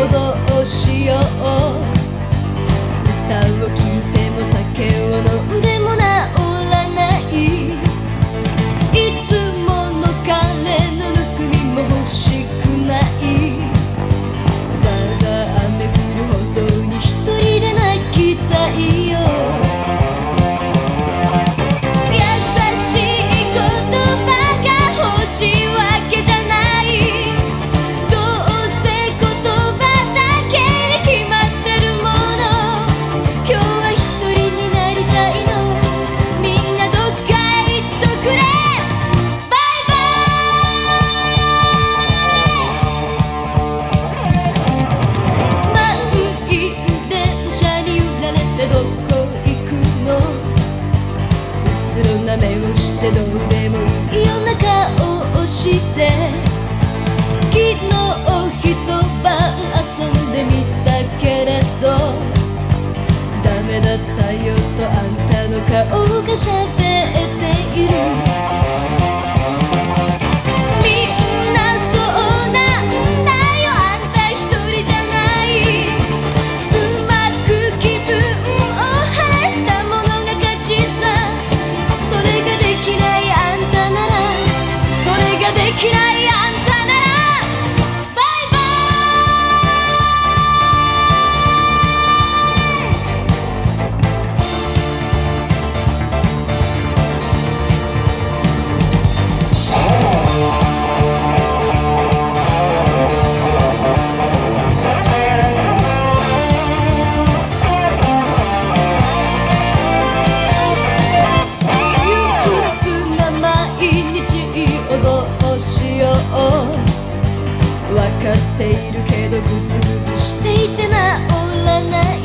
おどうしよう。つろな目をしてどうでもいい。ような顔をして。昨日一晩遊んでみたけれど。ダメだったよとあんたの顔がしゃべ分かっているけどぐずぐずしていて治らない